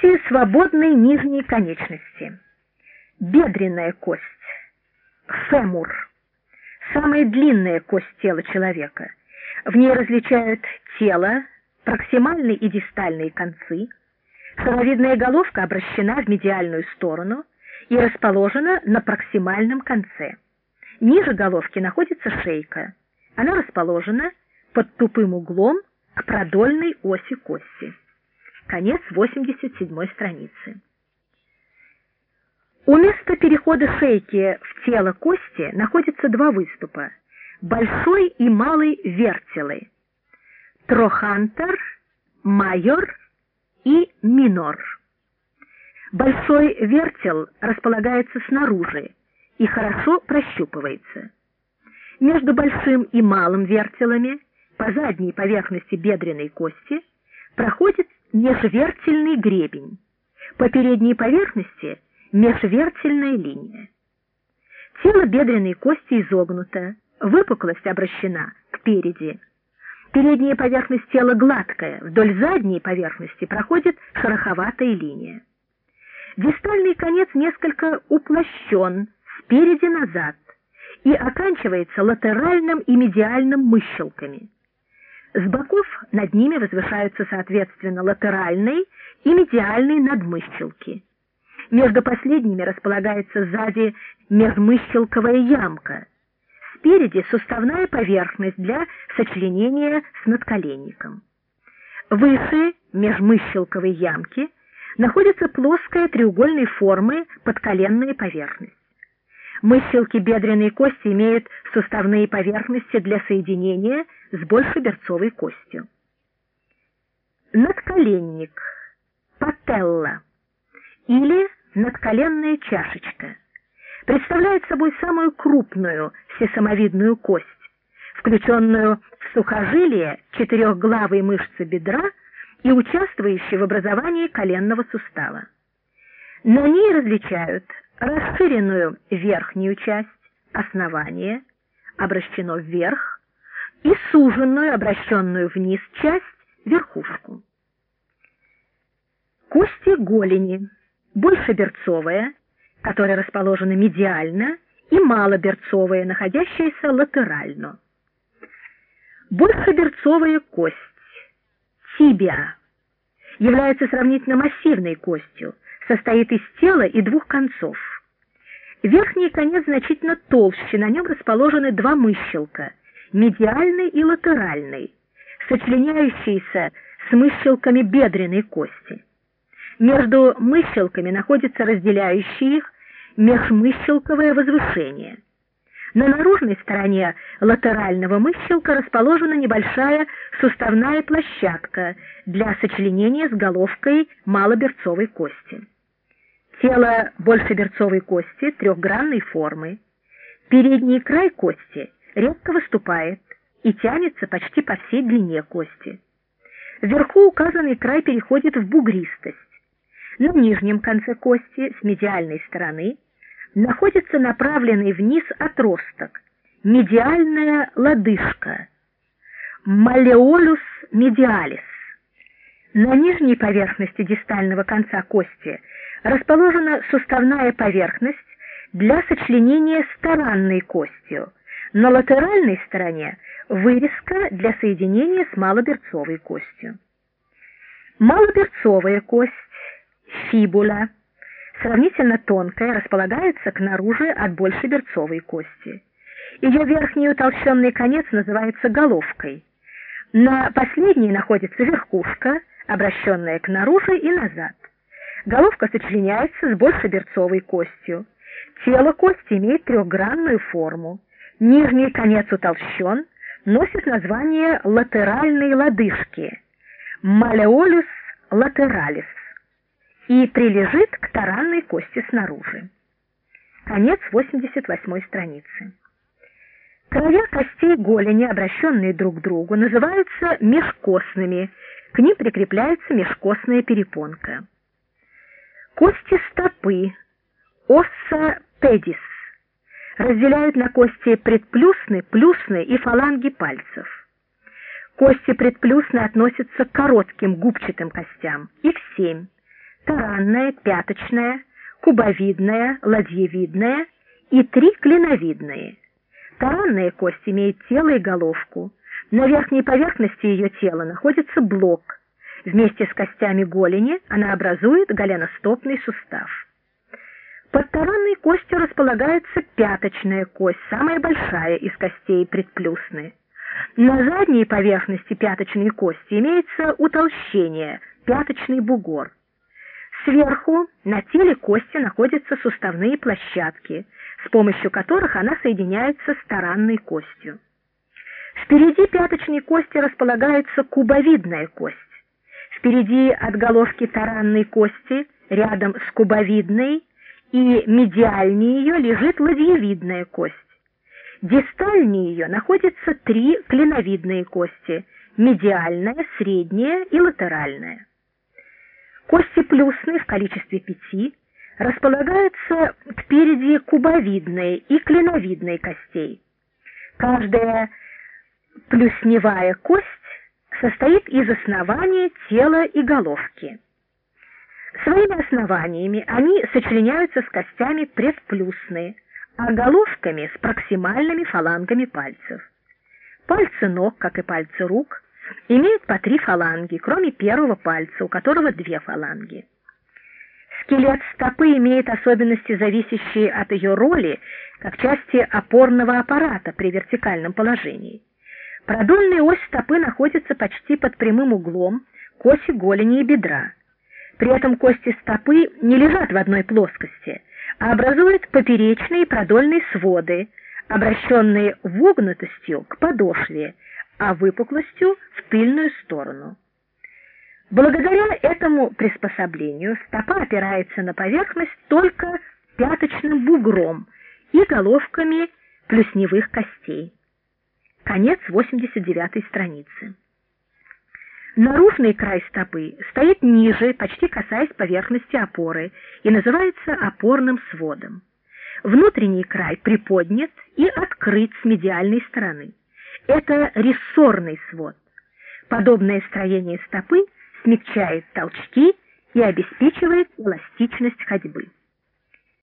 Кости свободной нижней конечности. Бедренная кость. Фемур. Самая длинная кость тела человека. В ней различают тело, проксимальные и дистальные концы. Шаровидная головка обращена в медиальную сторону и расположена на проксимальном конце. Ниже головки находится шейка. Она расположена под тупым углом к продольной оси кости. Конец 87 страницы. У места перехода шейки в тело кости находятся два выступа – большой и малый вертелы, трохантер, майор и минор. Большой вертел располагается снаружи и хорошо прощупывается. Между большим и малым вертелами по задней поверхности бедренной кости проходит межвертельный гребень, по передней поверхности межвертельная линия. Тело бедренной кости изогнуто, выпуклость обращена к переди. Передняя поверхность тела гладкая, вдоль задней поверхности проходит шероховатая линия. Дистальный конец несколько уплощен спереди назад и оканчивается латеральным и медиальным мыщелками. С боков над ними возвышаются соответственно латеральные и медиальные надмыщелки. Между последними располагается сзади межмыщелковая ямка. Спереди суставная поверхность для сочленения с надколенником. Выше межмыщелковой ямки находится плоская треугольной формы подколенная поверхность. Мыщелки бедренной кости имеют суставные поверхности для соединения с большеберцовой костью. Надколенник, пателла или надколенная чашечка представляет собой самую крупную всесамовидную кость, включенную в сухожилие четырехглавой мышцы бедра и участвующую в образовании коленного сустава. На ней различают расширенную верхнюю часть, основание, обращено вверх, и суженную, обращенную вниз часть, верхушку. Кости голени, большеберцовая, которая расположена медиально, и малоберцовая, находящаяся латерально. Большеберцовая кость, тибия, является сравнительно массивной костью, состоит из тела и двух концов. Верхний конец значительно толще, на нем расположены два мыщелка, медиальный и латеральный, сочленяющиеся с мыщелками бедренной кости. Между мыщелками находится разделяющее их межмыщелковое возвышение. На наружной стороне латерального мыщелка расположена небольшая суставная площадка для сочленения с головкой малоберцовой кости. Тело большеберцовой кости трехгранной формы. Передний край кости редко выступает и тянется почти по всей длине кости. Вверху указанный край переходит в бугристость. На нижнем конце кости с медиальной стороны находится направленный вниз отросток, медиальная лодыжка, малеолюс медиалис. На нижней поверхности дистального конца кости расположена суставная поверхность для сочленения с таранной костью, на латеральной стороне вырезка для соединения с малоберцовой костью. Малоберцовая кость, фибула, сравнительно тонкая, располагается к наружу от большеберцовой кости. Ее верхний утолщенный конец называется головкой. На последней находится верхушка, обращенная к наружу и назад. Головка сочленяется с большеберцовой костью. Тело кости имеет трехгранную форму. Нижний конец утолщен, носит название латеральной лодыжки малеолюс латералис и прилежит к таранной кости снаружи. Конец 88 страницы. Края костей голени, обращенные друг к другу, называются межкостными, к ним прикрепляется межкостная перепонка. Кости стопы, осса педис, разделяют на кости предплюсны, плюсны и фаланги пальцев. Кости предплюсны относятся к коротким губчатым костям, их семь, таранная, пяточная, кубовидная, ладьевидная и три клиновидные. Таранная кость имеет тело и головку. На верхней поверхности ее тела находится блок. Вместе с костями голени она образует голеностопный сустав. Под таранной костью располагается пяточная кость, самая большая из костей предплюсны. На задней поверхности пяточной кости имеется утолщение, пяточный бугор. Сверху на теле кости находятся суставные площадки, с помощью которых она соединяется с таранной костью. Впереди пяточной кости располагается кубовидная кость. Впереди от головки таранной кости, рядом с кубовидной и медиальнее ее лежит ладьевидная кость. Дистальнее ее находятся три клиновидные кости – медиальная, средняя и латеральная. Кости плюсные в количестве пяти располагаются впереди кубовидной и клиновидной костей. Каждая плюсневая кость состоит из основания тела и головки. Своими основаниями они сочленяются с костями предплюсные, а головками с проксимальными фалангами пальцев. Пальцы ног, как и пальцы рук, имеют по три фаланги, кроме первого пальца, у которого две фаланги. Скелет стопы имеет особенности, зависящие от ее роли, как части опорного аппарата при вертикальном положении. Продольная ось стопы находится почти под прямым углом к оси голени и бедра. При этом кости стопы не лежат в одной плоскости, а образуют поперечные продольные своды, обращенные вогнутостью к подошве, а выпуклостью в тыльную сторону. Благодаря этому приспособлению стопа опирается на поверхность только пяточным бугром и головками плюсневых костей. Конец 89 страницы. Наружный край стопы стоит ниже, почти касаясь поверхности опоры, и называется опорным сводом. Внутренний край приподнят и открыт с медиальной стороны. Это рессорный свод. Подобное строение стопы смягчает толчки и обеспечивает эластичность ходьбы.